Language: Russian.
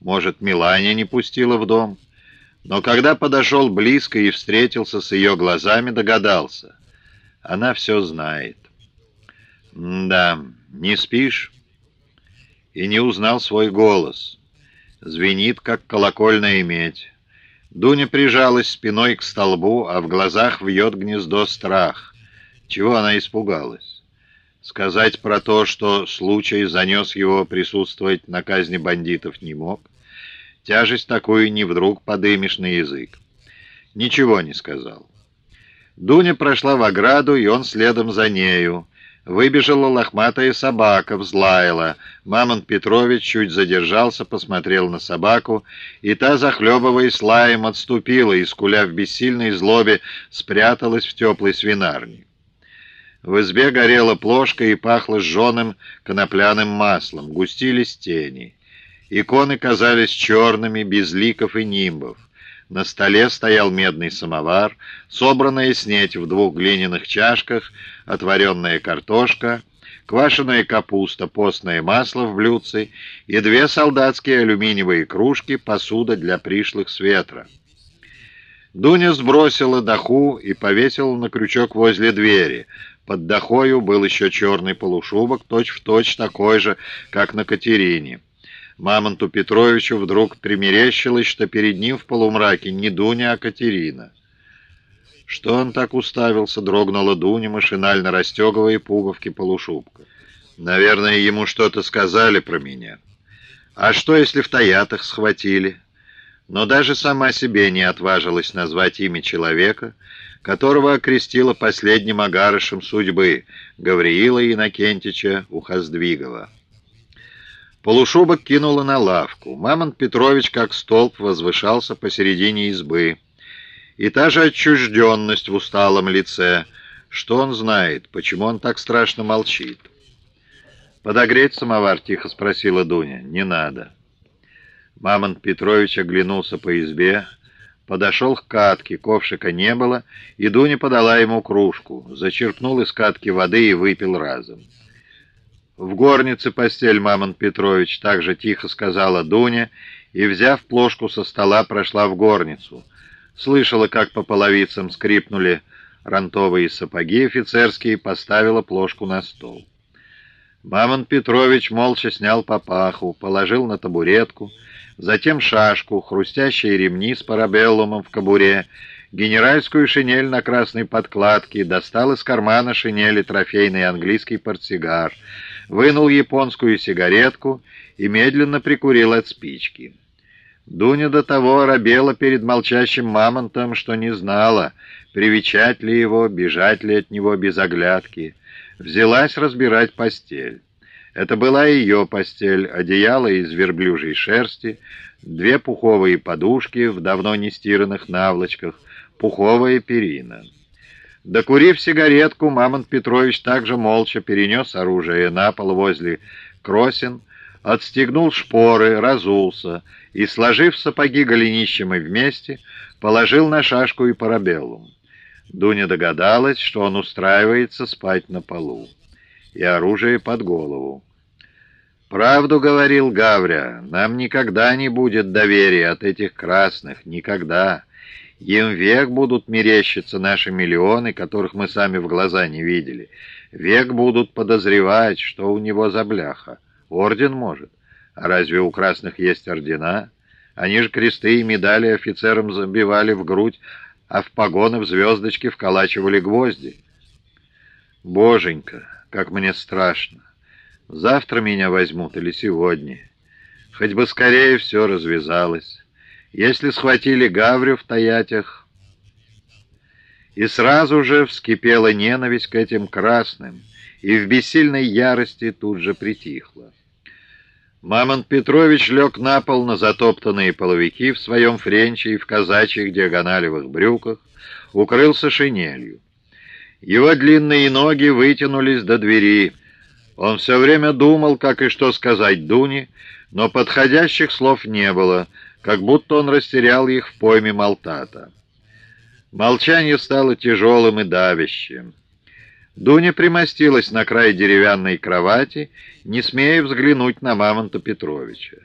Может, Милане не пустила в дом? Но когда подошел близко и встретился с ее глазами, догадался. Она все знает. «Да, не спишь?» И не узнал свой голос. Звенит, как колокольная медь. Дуня прижалась спиной к столбу, а в глазах вьет гнездо страх. Чего она испугалась? Сказать про то, что случай занес его присутствовать на казни бандитов не мог. Тяжесть такую не вдруг подымешь на язык. Ничего не сказал. Дуня прошла в ограду, и он следом за нею. Выбежала лохматая собака, взлаяла. Мамонт Петрович чуть задержался, посмотрел на собаку, и та, захлебываясь лаем, отступила и, скуля в бессильной злобе, спряталась в теплой свинарне. В избе горела плошка и пахло сжженным конопляным маслом, густились тени. Иконы казались черными, без ликов и нимбов. На столе стоял медный самовар, собранная снеть в двух глиняных чашках, отваренная картошка, квашеная капуста, постное масло в блюдце и две солдатские алюминиевые кружки, посуда для пришлых с ветра. Дуня сбросила доху и повесила на крючок возле двери. Под дохою был еще черный полушубок, точь-в-точь точь такой же, как на Катерине. Мамонту Петровичу вдруг примерещилось, что перед ним в полумраке не Дуня, а Катерина. Что он так уставился, дрогнула Дуня, машинально расстегивая пуговки полушубка. Наверное, ему что-то сказали про меня. А что, если в таятах схватили? Но даже сама себе не отважилась назвать имя человека, которого окрестила последним агарышем судьбы, Гавриила Иннокентича Ухоздвигова. Полушубок кинула на лавку. Мамонт Петрович, как столб, возвышался посередине избы. И та же отчужденность в усталом лице. Что он знает? Почему он так страшно молчит? «Подогреть самовар?» — тихо спросила Дуня. «Не надо». Мамонт Петрович оглянулся по избе, подошел к катке, ковшика не было, и Дуня подала ему кружку, зачерпнул из катки воды и выпил разом. «В горнице постель, Мамонт Петрович», — так же тихо сказала Дуня, и, взяв плошку со стола, прошла в горницу. Слышала, как по половицам скрипнули ронтовые сапоги офицерские, поставила плошку на стол. Мамонт Петрович молча снял папаху, положил на табуретку, затем шашку, хрустящие ремни с парабеллумом в кобуре, генеральскую шинель на красной подкладке, достал из кармана шинели трофейный английский портсигар — вынул японскую сигаретку и медленно прикурил от спички. Дуня до того оробела перед молчащим мамонтом, что не знала, привечать ли его, бежать ли от него без оглядки. Взялась разбирать постель. Это была ее постель, одеяло из верблюжьей шерсти, две пуховые подушки в давно не стиранных наволочках, пуховая перина. Докурив сигаретку, Мамонт Петрович также молча перенес оружие на пол возле кросен, отстегнул шпоры, разулся и, сложив сапоги голенищем и вместе, положил на шашку и парабеллум. Дуня догадалась, что он устраивается спать на полу, и оружие под голову. «Правду говорил Гавря, нам никогда не будет доверия от этих красных, никогда». Им век будут мерещиться наши миллионы, которых мы сами в глаза не видели. Век будут подозревать, что у него за бляха. Орден может. А разве у красных есть ордена? Они же кресты и медали офицерам забивали в грудь, а в погоны в звездочки вколачивали гвозди. Боженька, как мне страшно. Завтра меня возьмут или сегодня. Хоть бы скорее все развязалось. Если схватили Гаврю в Таятях, и сразу же вскипела ненависть к этим красным, и в бессильной ярости тут же притихла. Мамонт Петрович лег на пол на затоптанные половики в своем френче и в казачьих диагоналевых брюках, укрылся шинелью. Его длинные ноги вытянулись до двери. Он все время думал, как и что сказать Дуне, но подходящих слов не было — как будто он растерял их в пойме Малтата. Молчание стало тяжелым и давящим. Дуня примостилась на край деревянной кровати, не смея взглянуть на Мамонта Петровича.